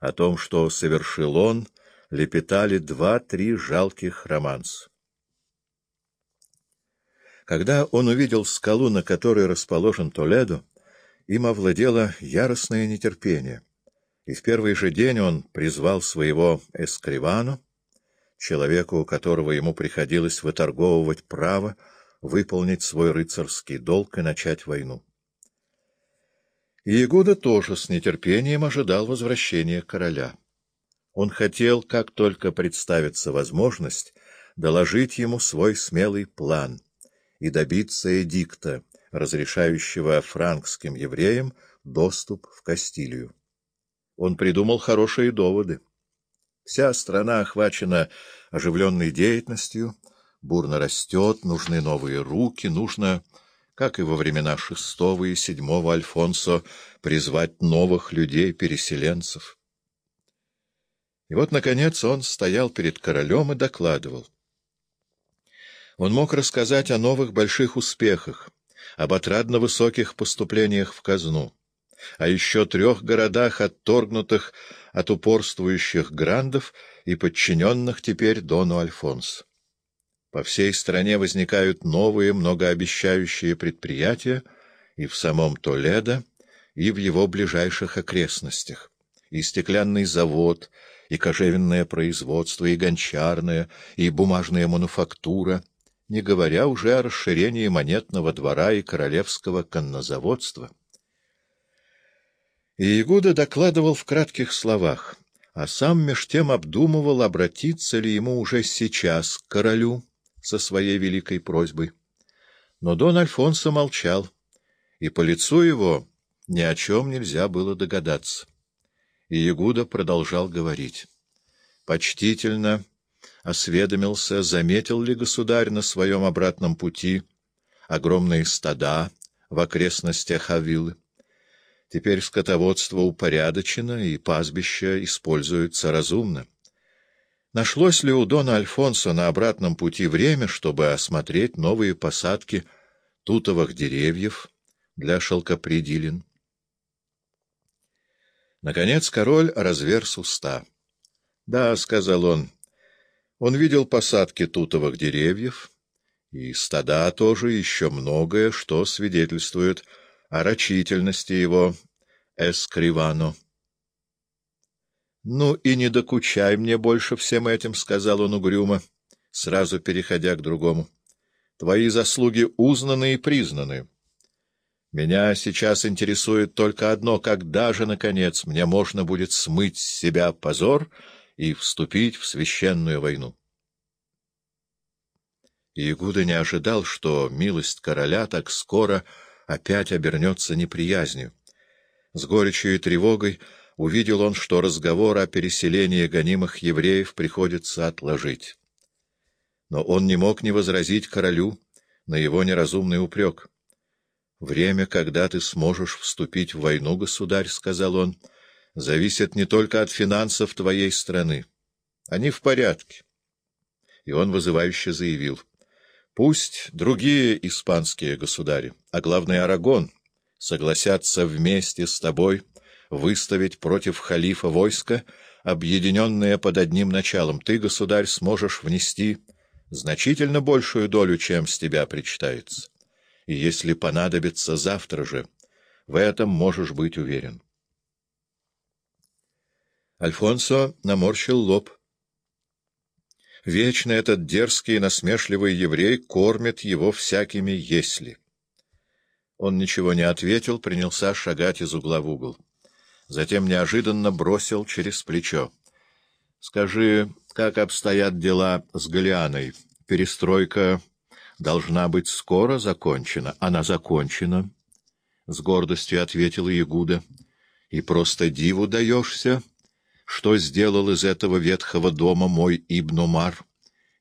О том, что совершил он, лепетали два-три жалких романс. Когда он увидел скалу, на которой расположен Толедо, им овладело яростное нетерпение, и в первый же день он призвал своего эскривану, человеку, у которого ему приходилось выторговывать право выполнить свой рыцарский долг и начать войну. И Игуда тоже с нетерпением ожидал возвращения короля. Он хотел, как только представится возможность, доложить ему свой смелый план и добиться эдикта, разрешающего франкским евреям доступ в Кастилию. Он придумал хорошие доводы. Вся страна охвачена оживленной деятельностью, бурно растет, нужны новые руки, нужно, как и во времена шестого и седьмого Альфонсо, призвать новых людей-переселенцев. И вот, наконец, он стоял перед королем и докладывал. Он мог рассказать о новых больших успехах, об отрадно высоких поступлениях в казну, о еще трех городах, отторгнутых от упорствующих грандов и подчиненных теперь Дону Альфонсу. По всей стране возникают новые многообещающие предприятия и в самом Толедо, и в его ближайших окрестностях. И стеклянный завод, и кожевенное производство, и гончарное, и бумажная мануфактура, не говоря уже о расширении монетного двора и королевского коннозаводства. И Игуда докладывал в кратких словах, а сам меж тем обдумывал, обратиться ли ему уже сейчас к королю, со своей великой просьбой. Но Дон Альфонсо молчал, и по лицу его ни о чем нельзя было догадаться. И Ягуда продолжал говорить. Почтительно осведомился, заметил ли государь на своем обратном пути огромные стада в окрестностях Авилы. Теперь скотоводство упорядочено, и пастбища используются разумно. Нашлось ли у Дона Альфонсо на обратном пути время, чтобы осмотреть новые посадки тутовых деревьев для шелкопредилин? Наконец король разверз уста. — Да, — сказал он, — он видел посадки тутовых деревьев, и стада тоже еще многое, что свидетельствует о рачительности его эскривано. — Ну и не докучай мне больше всем этим, — сказал он угрюмо, сразу переходя к другому. — Твои заслуги узнаны и признаны. Меня сейчас интересует только одно — когда же, наконец, мне можно будет смыть с себя позор и вступить в священную войну? Иегуда не ожидал, что милость короля так скоро опять обернется неприязнью. С горечью и тревогой увидел он, что разговор о переселении гонимых евреев приходится отложить. Но он не мог не возразить королю на его неразумный упрек. «Время, когда ты сможешь вступить в войну, государь, — сказал он, — зависит не только от финансов твоей страны. Они в порядке». И он вызывающе заявил. «Пусть другие испанские государи, а главное Арагон, согласятся вместе с тобой — выставить против халифа войско, объединенное под одним началом. Ты, государь, сможешь внести значительно большую долю, чем с тебя причитается. И если понадобится завтра же, в этом можешь быть уверен. Альфонсо наморщил лоб. Вечно этот дерзкий и насмешливый еврей кормит его всякими «если». Он ничего не ответил, принялся шагать из угла в угол. Затем неожиданно бросил через плечо. — Скажи, как обстоят дела с Галианой? Перестройка должна быть скоро закончена. Она закончена, — с гордостью ответила Ягуда. — И просто диву даешься, что сделал из этого ветхого дома мой Ибнумар.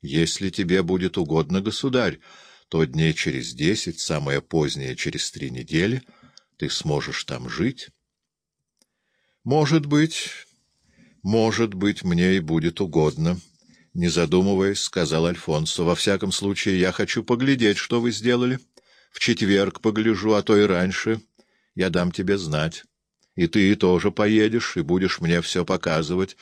Если тебе будет угодно, государь, то дней через десять, самое позднее через три недели, ты сможешь там жить. Может быть, может быть, мне и будет угодно. Не задумываясь, сказал Альфонсо. Во всяком случае, я хочу поглядеть, что вы сделали. В четверг погляжу, а то и раньше. Я дам тебе знать. и ты тоже поедешь, и будешь мне все показывать,